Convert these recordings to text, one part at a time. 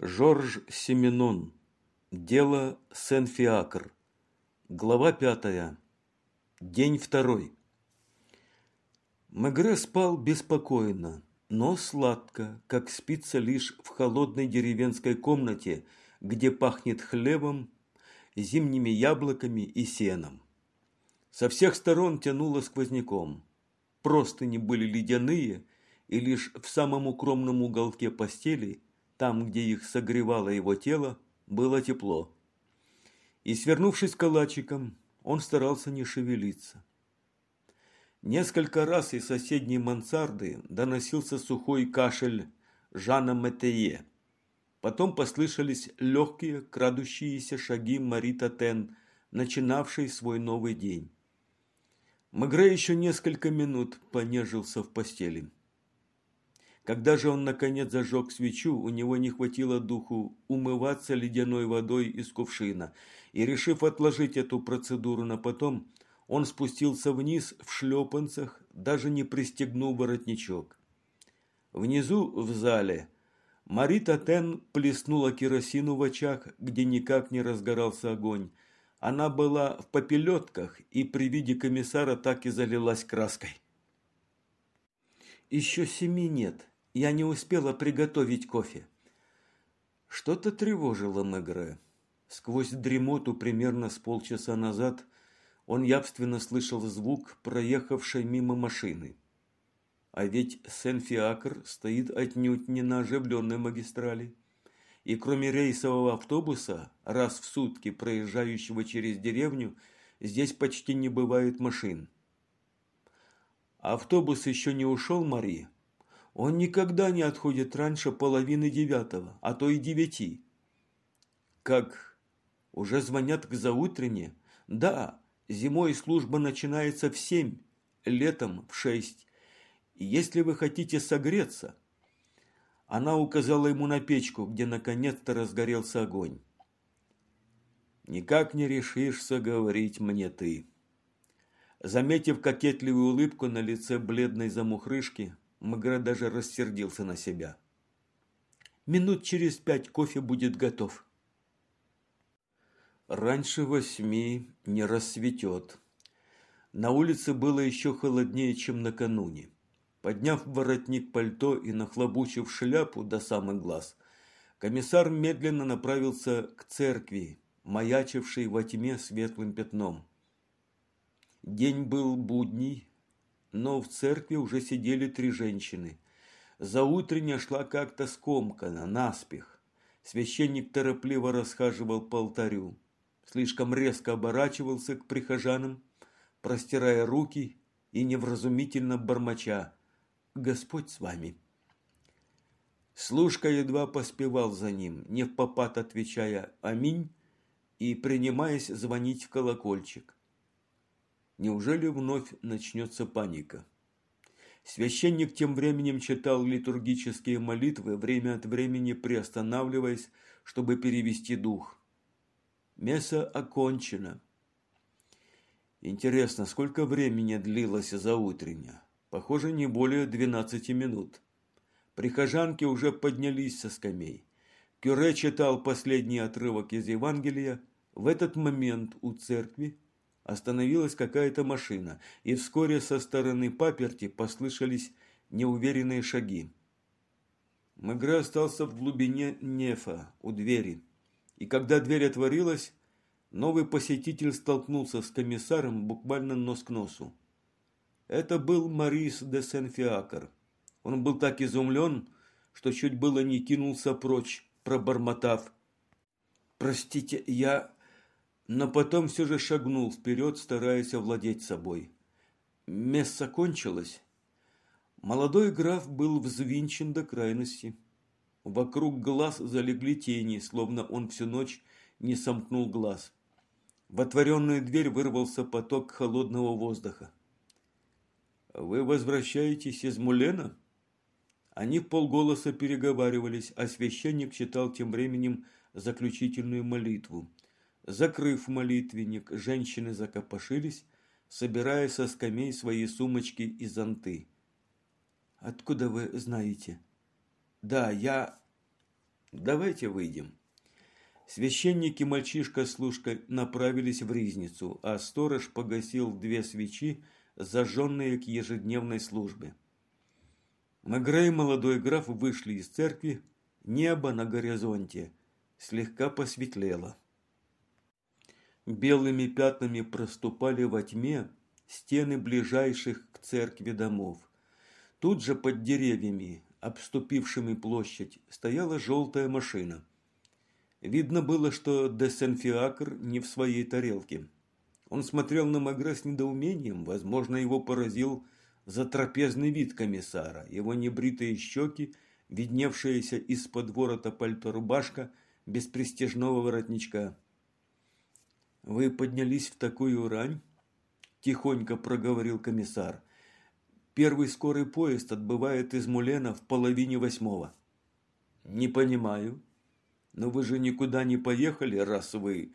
Жорж Семенон. Дело Сен-Фиакр. Глава пятая. День второй. Мегре спал беспокойно, но сладко, как спится лишь в холодной деревенской комнате, где пахнет хлебом, зимними яблоками и сеном. Со всех сторон тянуло сквозняком. Простыни были ледяные, и лишь в самом укромном уголке постели – там, где их согревало его тело, было тепло. И, свернувшись калачиком, он старался не шевелиться. Несколько раз из соседней мансарды доносился сухой кашель Жана Метее. Потом послышались легкие, крадущиеся шаги Мари Татен, начинавшей свой новый день. Мегре еще несколько минут понежился в постели. Когда же он наконец зажег свечу, у него не хватило духу умываться ледяной водой из кувшина, и, решив отложить эту процедуру на потом, он спустился вниз в шлепанцах, даже не пристегнув воротничок. Внизу, в зале, Марита Тен плеснула керосину в очаг, где никак не разгорался огонь. Она была в попелетках и при виде комиссара так и залилась краской. «Еще семи нет», я не успела приготовить кофе. Что-то тревожило Мегре. Сквозь дремоту примерно с полчаса назад он явственно слышал звук проехавшей мимо машины. А ведь Сен-Фиакр стоит отнюдь не на оживленной магистрали. И кроме рейсового автобуса, раз в сутки проезжающего через деревню, здесь почти не бывает машин. Автобус еще не ушел, Мари, он никогда не отходит раньше половины девятого, а то и девяти. Как уже звонят к заутренне? Да, зимой служба начинается в семь, летом в шесть. Если вы хотите согреться... Она указала ему на печку, где наконец-то разгорелся огонь. «Никак не решишься говорить мне ты». Заметив кокетливую улыбку на лице бледной замухрышки, Магра даже рассердился на себя. Минут через пять кофе будет готов. Раньше восьми не рассветет. На улице было еще холоднее, чем накануне. Подняв воротник пальто и нахлобучив шляпу до самых глаз, комиссар медленно направился к церкви, маячившей во тьме светлым пятном. День был будний, но в церкви уже сидели три женщины. Заутренняя шла как-то скомканно, наспех. Священник торопливо расхаживал по алтарю. Слишком резко оборачивался к прихожанам, простирая руки и невразумительно бормоча «Господь с вами». Служка едва поспевал за ним, не в попад отвечая «Аминь» и принимаясь звонить в колокольчик. Неужели вновь начнется паника? Священник тем временем читал литургические молитвы, время от времени приостанавливаясь, чтобы перевести дух. Месса окончено. Интересно, сколько времени длилось заутренне? Похоже, не более двенадцати минут. Прихожанки уже поднялись со скамей. Кюре читал последний отрывок из Евангелия. В этот момент у церкви остановилась какая-то машина, и вскоре со стороны паперти послышались неуверенные шаги. Мегре остался в глубине нефа, у двери. И когда дверь отворилась, новый посетитель столкнулся с комиссаром буквально нос к носу. Это был Марис де Сен-Фиакр. Он был так изумлен, что чуть было не кинулся прочь, пробормотав. «Простите, я но потом все же шагнул вперед, стараясь овладеть собой. Месса кончилось. Молодой граф был взвинчен до крайности. Вокруг глаз залегли тени, словно он всю ночь не сомкнул глаз. В отворенную дверь вырвался поток холодного воздуха. «Вы возвращаетесь из Мулена?» Они полголоса переговаривались, а священник читал тем временем заключительную молитву. Закрыв молитвенник, женщины закопошились, собирая со скамей свои сумочки и зонты. «Откуда вы знаете?» «Да, я...» Давайте выйдем. Священник и мальчишка с служкой направились в ризницу, а сторож погасил две свечи, зажженные к ежедневной службе. Магра и молодой граф вышли из церкви, небо на горизонте слегка посветлело. Белыми пятнами проступали во тьме стены ближайших к церкви домов. Тут же под деревьями, обступившими площадь, стояла желтая машина. Видно было, что Десенфиакр не в своей тарелке. Он смотрел на Магре с недоумением, возможно, его поразил затрапезный вид комиссара, его небритые щеки, видневшаяся из-под ворота пальто рубашка без престижного воротничка. «Вы поднялись в такую рань?» – тихонько проговорил комиссар. «Первый скорый поезд отбывает из Мулена в половине восьмого». «Не понимаю. Но вы же никуда не поехали, раз вы...»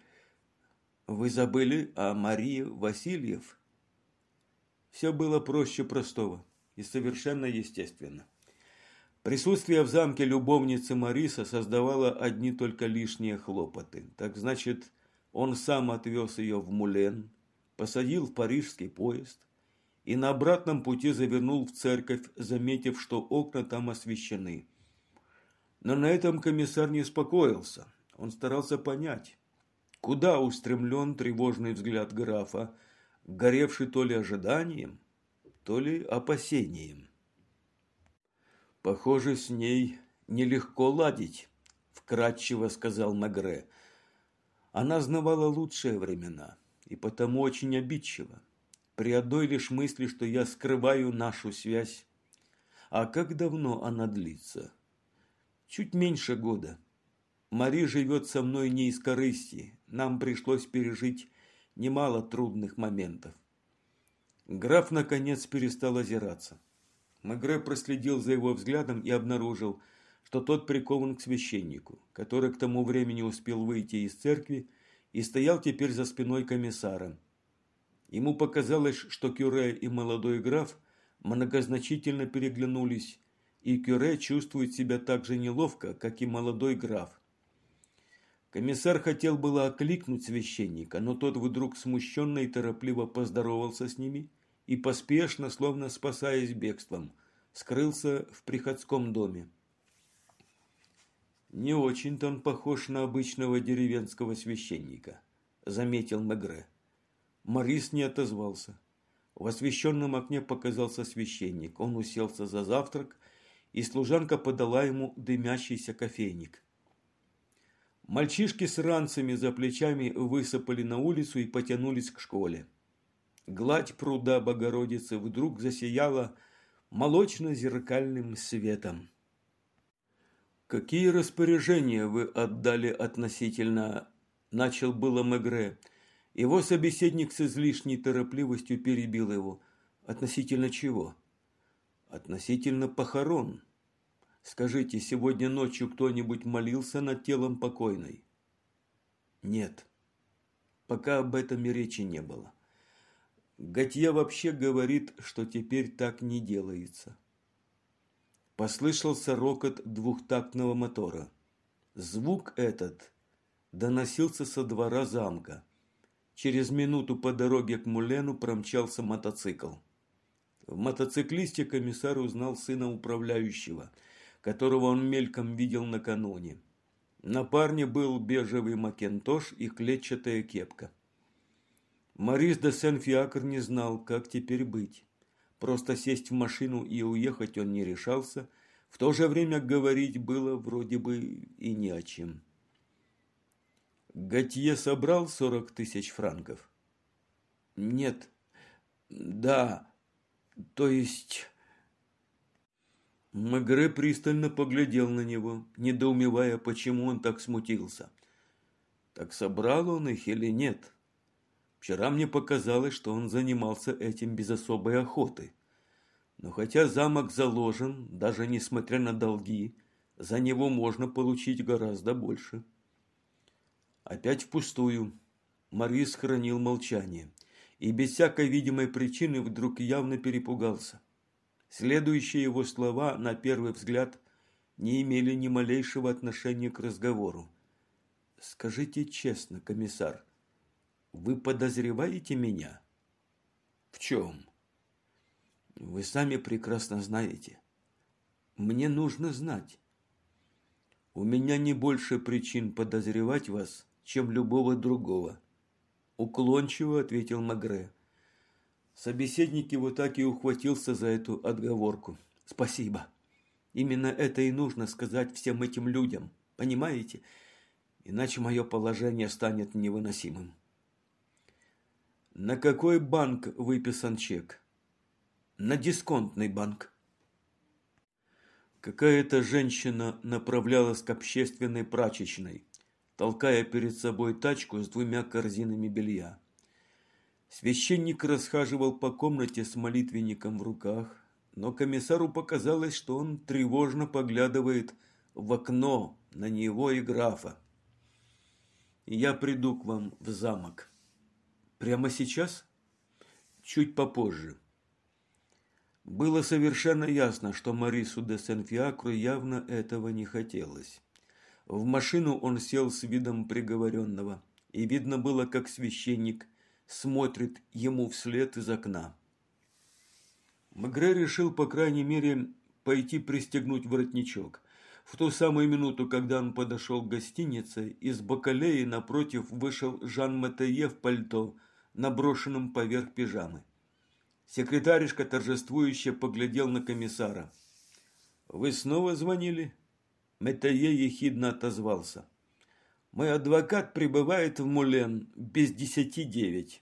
«Вы забыли о Марии Васильев?» Все было проще простого и совершенно естественно. Присутствие в замке любовницы Мариса создавало одни только лишние хлопоты. Так значит, он сам отвез ее в Мулен, посадил в парижский поезд и на обратном пути завернул в церковь, заметив, что окна там освещены. Но на этом комиссар не успокоился. Он старался понять, куда устремлен тревожный взгляд графа, горевший то ли ожиданием, то ли опасением. «Похоже, с ней нелегко ладить», – вкратчиво сказал Магре. Она знавала лучшие времена и потому очень обидчива. При одной лишь мысли, что я скрываю нашу связь. А как давно она длится? Чуть меньше года. Мари живет со мной не из корысти. Нам пришлось пережить немало трудных моментов. Граф, наконец, перестал озираться. Магре проследил за его взглядом и обнаружил, что тот прикован к священнику, который к тому времени успел выйти из церкви и стоял теперь за спиной комиссара. Ему показалось, что Кюре и молодой граф многозначительно переглянулись, и Кюре чувствует себя так же неловко, как и молодой граф. Комиссар хотел было окликнуть священника, но тот вдруг смущенно и торопливо поздоровался с ними и поспешно, словно спасаясь бегством, скрылся в приходском доме. «Не очень-то он похож на обычного деревенского священника», – заметил Мегре. Морис не отозвался. В освещенном окне показался священник. Он уселся за завтрак, и служанка подала ему дымящийся кофейник. Мальчишки с ранцами за плечами высыпали на улицу и потянулись к школе. Гладь пруда Богородицы вдруг засияла молочно-зеркальным светом. «Какие распоряжения вы отдали относительно...» – начал было Мегре. Его собеседник с излишней торопливостью перебил его. «Относительно чего?» «Относительно похорон», Скажите, сегодня ночью кто-нибудь молился над телом покойной? Нет. Пока об этом и речи не было. Готье вообще говорит, что теперь так не делается. Послышался рокот двухтактного мотора. Звук этот доносился со двора замка. Через минуту по дороге к Мулену промчался мотоцикл. В мотоциклисте комиссар узнал сына управляющего – которого он мельком видел накануне. На парне был бежевый макинтош и клетчатая кепка. Морис де Сен-Фиакр не знал, как теперь быть. Просто сесть в машину и уехать он не решался, в то же время говорить было вроде бы и не о чем. Готье собрал сорок тысяч франков? Нет. Да. То есть... Мегре пристально поглядел на него, недоумевая, почему он так смутился. Так собрал он их или нет? Вчера мне показалось, что он занимался этим без особой охоты. Но хотя замок заложен, даже несмотря на долги, за него можно получить гораздо больше. Опять впустую. Морис хранил молчание и без всякой видимой причины вдруг явно перепугался. Следующие его слова, на первый взгляд, не имели ни малейшего отношения к разговору. Скажите честно, комиссар, вы подозреваете меня? В чем? Вы сами прекрасно знаете. Мне нужно знать. У меня не больше причин подозревать вас, чем любого другого. Уклончиво ответил Магре. Собеседник его так и ухватился за эту отговорку. Спасибо. Именно это и нужно сказать всем этим людям. Понимаете? Иначе мое положение станет невыносимым. На какой банк выписан чек? На дисконтный банк. Какая-то женщина направлялась к общественной прачечной, толкая перед собой тачку с двумя корзинами белья. Священник расхаживал по комнате с молитвенником в руках, но комиссару показалось, что он тревожно поглядывает в окно на него и графа. «Я приду к вам в замок. Прямо сейчас? Чуть попозже». Было совершенно ясно, что Марису де Сен-Фиакру явно этого не хотелось. В машину он сел с видом приговоренного, и видно было, как священник смотрит ему вслед из окна. Магре решил, по крайней мере, пойти пристегнуть воротничок. В ту самую минуту, когда он подошел к гостинице, из бакалеи напротив вышел Жан Матее в пальто, наброшенном поверх пижамы. Секретаришка торжествующе поглядел на комиссара. «Вы снова звонили?» Метае ехидно отозвался. «Мой адвокат прибывает в Мулен без десяти девять».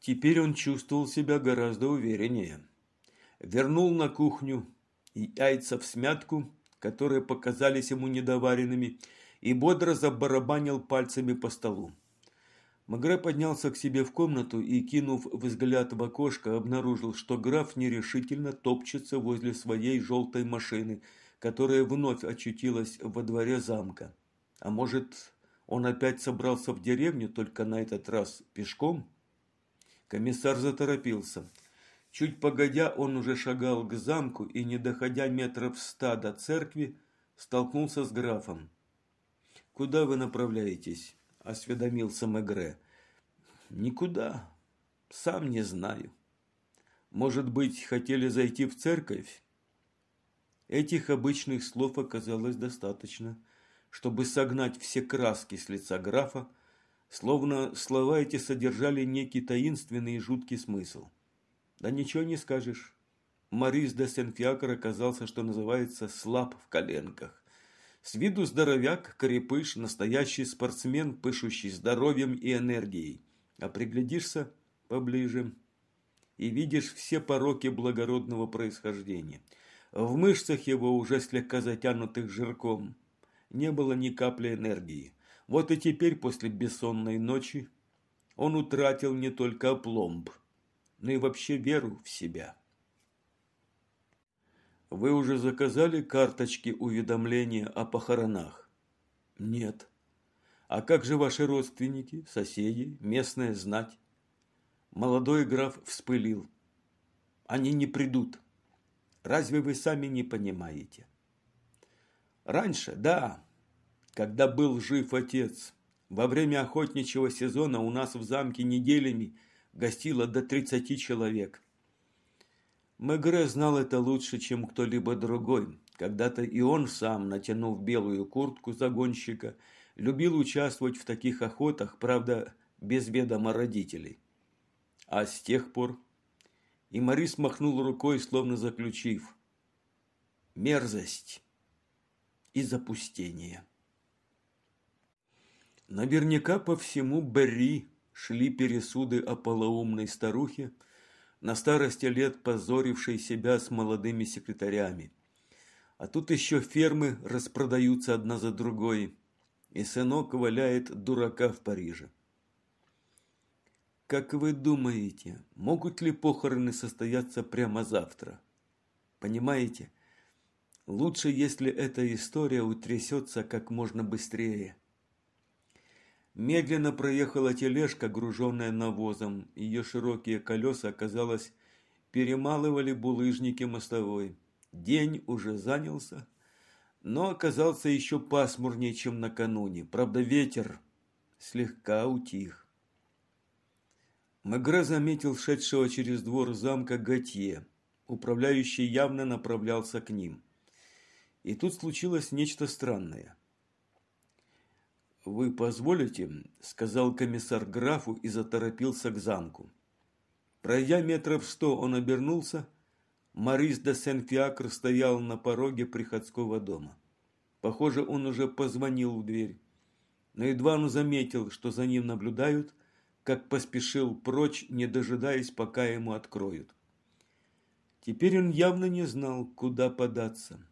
Теперь он чувствовал себя гораздо увереннее. Вернул на кухню и яйца в смятку, которые показались ему недоваренными, и бодро забарабанил пальцами по столу. Магре поднялся к себе в комнату и, кинув взгляд в окошко, обнаружил, что граф нерешительно топчется возле своей желтой машины, которая вновь очутилась во дворе замка. А может, он опять собрался в деревню, только на этот раз пешком? Комиссар заторопился. Чуть погодя, он уже шагал к замку и, не доходя метров ста до церкви, столкнулся с графом. «Куда вы направляетесь?» осведомился Мегре. Никуда. Сам не знаю. Может быть, хотели зайти в церковь? Этих обычных слов оказалось достаточно, чтобы согнать все краски с лица графа, словно слова эти содержали некий таинственный и жуткий смысл. Да ничего не скажешь. Марис де Сенфиакр оказался, что называется, слаб в коленках. С виду здоровяк, крепыш, настоящий спортсмен, пышущий здоровьем и энергией. А приглядишься поближе и видишь все пороки благородного происхождения. В мышцах его, уже слегка затянутых жирком, не было ни капли энергии. Вот и теперь, после бессонной ночи, он утратил не только опломб, но и вообще веру в себя. Вы уже заказали карточки уведомления о похоронах? Нет. А как же ваши родственники, соседи, местная знать? Молодой граф вспылил. Они не придут. Разве вы сами не понимаете? Раньше, да, когда был жив отец, во время охотничьего сезона у нас в замке неделями гостило до 30 человек. Мегре знал это лучше, чем кто-либо другой. Когда-то и он сам, натянув белую куртку загонщика, любил участвовать в таких охотах, правда, без ведома родителей. А с тех пор... И Морис махнул рукой, словно заключив. Мерзость и запустение. Наверняка по всему Берри шли пересуды о полоумной старухе, на старости лет позоривший себя с молодыми секретарями. А тут еще фермы распродаются одна за другой, и сынок валяет дурака в Париже. Как вы думаете, могут ли похороны состояться прямо завтра? Понимаете, лучше, если эта история утрясется как можно быстрее. Медленно проехала тележка, груженная навозом. Ее широкие колеса, казалось, перемалывали булыжники мостовой. День уже занялся, но оказался еще пасмурнее, чем накануне. Правда, ветер слегка утих. Мегре заметил шедшего через двор замка Готье. Управляющий явно направлялся к ним. И тут случилось нечто странное. «Вы позволите?» – сказал комиссар графу и заторопился к замку. Пройдя метров сто, он обернулся. Марис де Сен-Фиакр стоял на пороге приходского дома. Похоже, он уже позвонил в дверь. Но едва он заметил, что за ним наблюдают, как поспешил прочь, не дожидаясь, пока ему откроют. Теперь он явно не знал, куда податься.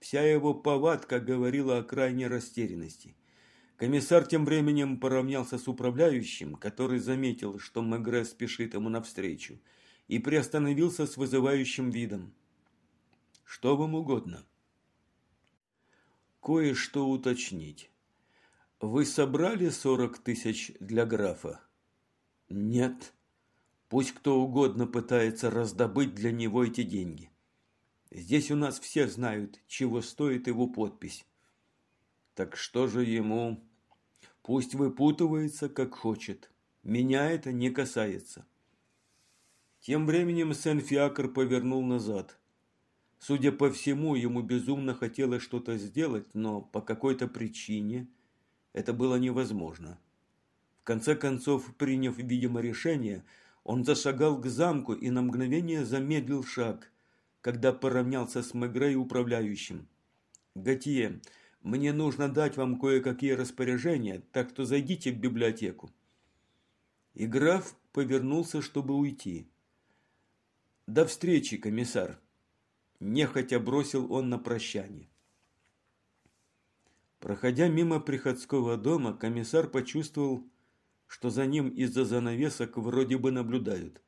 Вся его повадка говорила о крайней растерянности – Комиссар тем временем поравнялся с управляющим, который заметил, что Мегре спешит ему навстречу, и приостановился с вызывающим видом. «Что вам угодно?» «Кое-что уточнить. Вы собрали сорок тысяч для графа?» «Нет. Пусть кто угодно пытается раздобыть для него эти деньги. Здесь у нас все знают, чего стоит его подпись. Так что же ему? Пусть выпутывается, как хочет. Меня это не касается. Тем временем Сен-Фиакр повернул назад. Судя по всему, ему безумно хотелось что-то сделать, но по какой-то причине это было невозможно. В конце концов, приняв, видимо, решение, он зашагал к замку и на мгновение замедлил шаг, когда поравнялся с Мегре управляющим. «Готье, мне нужно дать вам кое-какие распоряжения, так что зайдите в библиотеку. И граф повернулся, чтобы уйти. До встречи, комиссар. Нехотя бросил он на прощание. Проходя мимо приходского дома, комиссар почувствовал, что за ним из-за занавесок вроде бы наблюдают.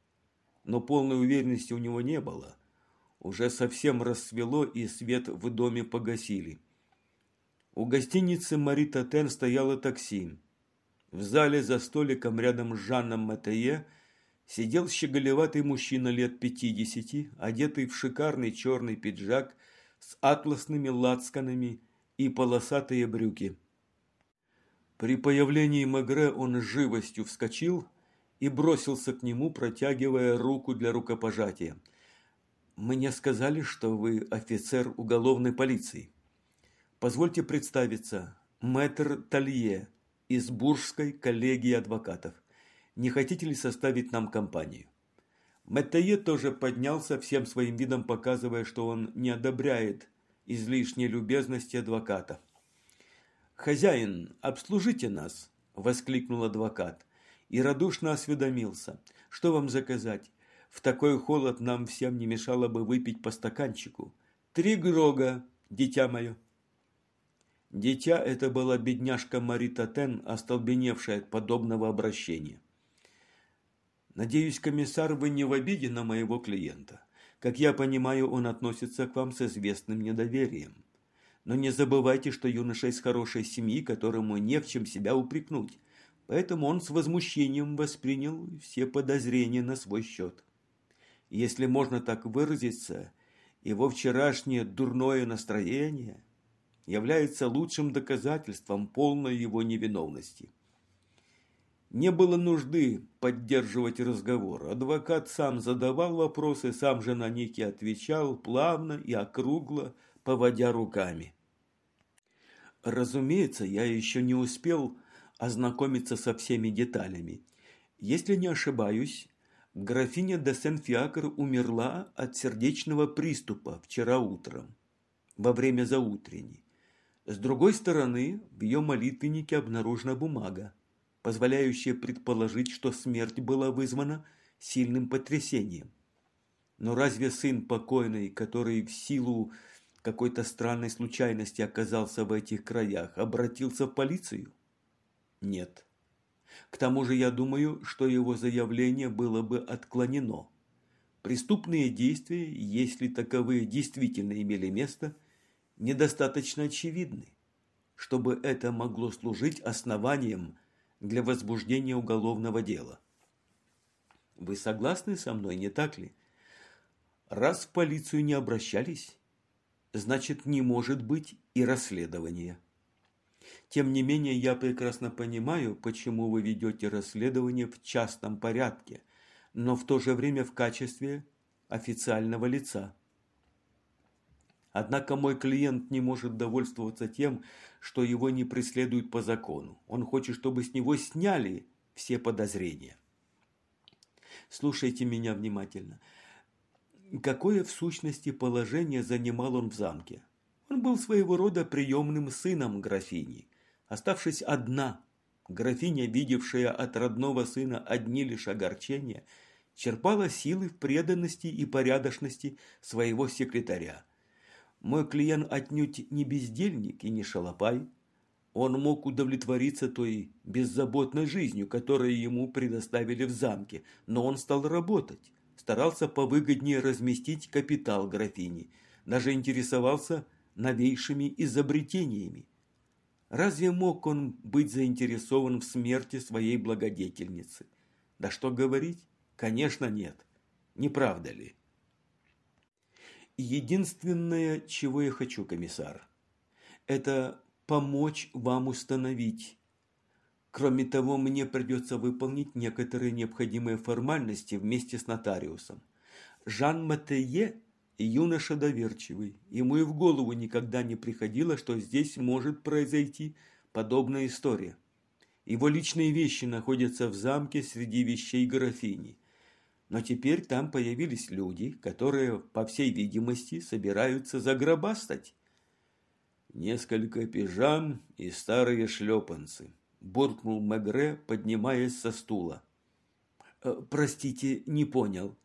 Но полной уверенности у него не было. Уже совсем рассвело, и свет в доме погасили. У гостиницы Мари Татен стояло такси. В зале за столиком рядом с Жанном Матее сидел щеголеватый мужчина лет пятидесяти, одетый в шикарный черный пиджак с атласными лацканами и полосатые брюки. При появлении Мегре он с живостью вскочил и бросился к нему, протягивая руку для рукопожатия. «Мне сказали, что вы офицер уголовной полиции». Позвольте представиться, мэтр Талье из Буржской коллегии адвокатов. Не хотите ли составить нам компанию? Мэттае тоже поднялся, всем своим видом показывая, что он не одобряет излишней любезности адвоката. «Хозяин, обслужите нас!» – воскликнул адвокат и радушно осведомился. «Что вам заказать? В такой холод нам всем не мешало бы выпить по стаканчику. Три грога, дитя мое!» Дитя это была бедняжка Марита Тен, остолбеневшая от подобного обращения. «Надеюсь, комиссар, вы не в обиде на моего клиента. Как я понимаю, он относится к вам с известным недоверием. Но не забывайте, что юноша из хорошей семьи, которому не в чем себя упрекнуть. Поэтому он с возмущением воспринял все подозрения на свой счет. Если можно так выразиться, его вчерашнее дурное настроение – является лучшим доказательством полной его невиновности. Не было нужды поддерживать разговор. Адвокат сам задавал вопросы, сам же на них и отвечал, плавно и округло, поводя руками. Разумеется, я еще не успел ознакомиться со всеми деталями. Если не ошибаюсь, графиня де Сен-Фиакр умерла от сердечного приступа вчера утром, во время заутренней. С другой стороны, в ее молитвеннике обнаружена бумага, позволяющая предположить, что смерть была вызвана сильным потрясением. Но разве сын покойный, который в силу какой-то странной случайности оказался в этих краях, обратился в полицию? Нет. К тому же я думаю, что его заявление было бы отклонено. Преступные действия, если таковые действительно имели место – недостаточно очевидны, чтобы это могло служить основанием для возбуждения уголовного дела. Вы согласны со мной, не так ли? Раз в полицию не обращались, значит не может быть и расследования. Тем не менее, я прекрасно понимаю, почему вы ведете расследование в частном порядке, но в то же время в качестве официального лица. Однако мой клиент не может довольствоваться тем, что его не преследуют по закону. Он хочет, чтобы с него сняли все подозрения. Слушайте меня внимательно. Какое в сущности положение занимал он в замке? Он был своего рода приемным сыном графини. Оставшись одна, графиня, видевшая от родного сына одни лишь огорчения, черпала силы в преданности и порядочности своего секретаря. Мой клиент отнюдь не бездельник и не шалопай. Он мог удовлетвориться той беззаботной жизнью, которую ему предоставили в замке, но он стал работать, старался повыгоднее разместить капитал графини, даже интересовался новейшими изобретениями. Разве мог он быть заинтересован в смерти своей благодетельницы? Да что говорить? Конечно, нет. Не правда ли? Единственное, чего я хочу, комиссар, это помочь вам установить. Кроме того, мне придется выполнить некоторые необходимые формальности вместе с нотариусом. Жан Матее юноша доверчивый. Ему и в голову никогда не приходило, что здесь может произойти подобная история. Его личные вещи находятся в замке среди вещей графини. Но теперь там появились люди, которые, по всей видимости, собираются загробастать. Несколько пижам и старые шлепанцы, буркнул Мегре, поднимаясь со стула. «Э, «Простите, не понял»,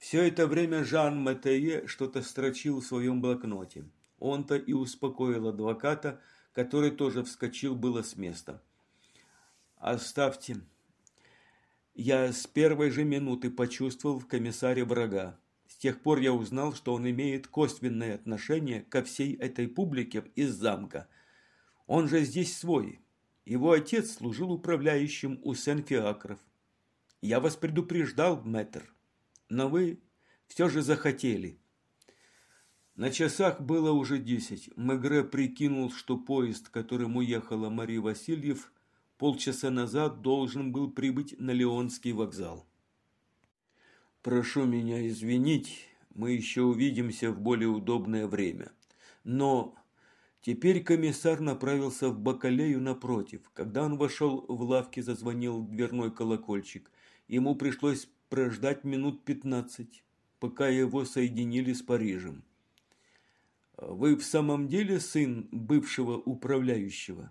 все это время Жан Матее что-то строчил в своем блокноте. Он-то и успокоил адвоката, который тоже вскочил было с места. «Оставьте». Я с первой же минуты почувствовал в комиссаре врага. С тех пор я узнал, что он имеет косвенное отношение ко всей этой публике из замка. Он же здесь свой. Его отец служил управляющим у Сен-Фиакров. Я вас предупреждал, мэтр но вы все же захотели. На часах было уже десять. Мегре прикинул, что поезд, которым уехала Мария Васильев, полчаса назад должен был прибыть на Леонский вокзал. «Прошу меня извинить, мы еще увидимся в более удобное время. Но теперь комиссар направился в Бакалею напротив. Когда он вошел в лавки, зазвонил дверной колокольчик. Ему пришлось прождать минут пятнадцать, пока его соединили с Парижем. «Вы в самом деле сын бывшего управляющего?»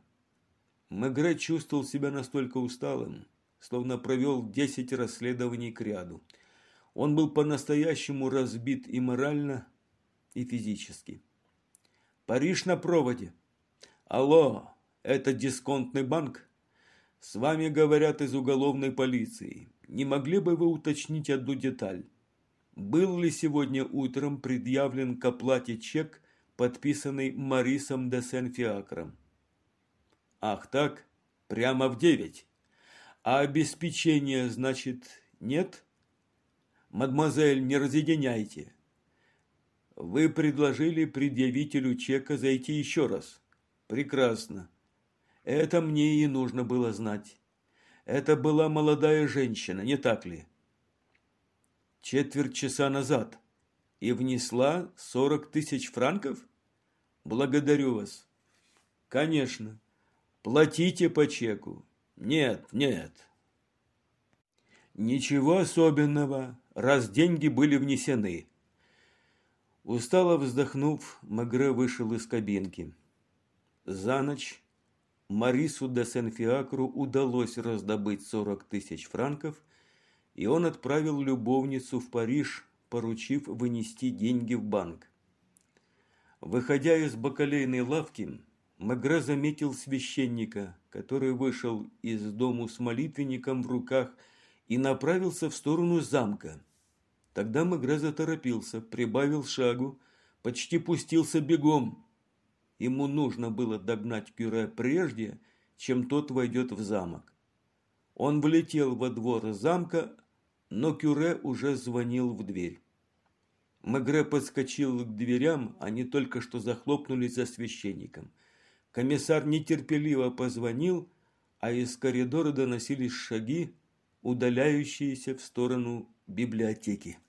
Мегре чувствовал себя настолько усталым, словно провел десять расследований к ряду. Он был по-настоящему разбит и морально, и физически. «Париж на проводе. Алло, это дисконтный банк? С вами говорят из уголовной полиции не могли бы вы уточнить одну деталь? Был ли сегодня утром предъявлен к оплате чек, подписанный Марисом де Сен-Фиакром? Ах так, прямо в девять. А обеспечения, значит, нет? Мадемуазель, не разъединяйте. Вы предложили предъявителю чека зайти еще раз. Прекрасно. Это мне и нужно было знать. Это была молодая женщина, не так ли? Четверть часа назад. И внесла сорок тысяч франков? Благодарю вас. Конечно. Платите по чеку. Нет, нет. Ничего особенного, раз деньги были внесены. Устало вздохнув, Магре вышел из кабинки. За ночь Марису де Сен-Фиакру удалось раздобыть 40 тысяч франков, и он отправил любовницу в Париж, поручив вынести деньги в банк. Выходя из бакалейной лавки, Мегре заметил священника, который вышел из дому с молитвенником в руках и направился в сторону замка. Тогда Мегре заторопился, прибавил шагу, почти пустился бегом. Ему нужно было догнать Кюре прежде, чем тот войдет в замок. Он влетел во двор замка, но Кюре уже звонил в дверь. Мегре подскочил к дверям, они только что захлопнулись за священником. Комиссар нетерпеливо позвонил, а из коридора доносились шаги, удаляющиеся в сторону библиотеки.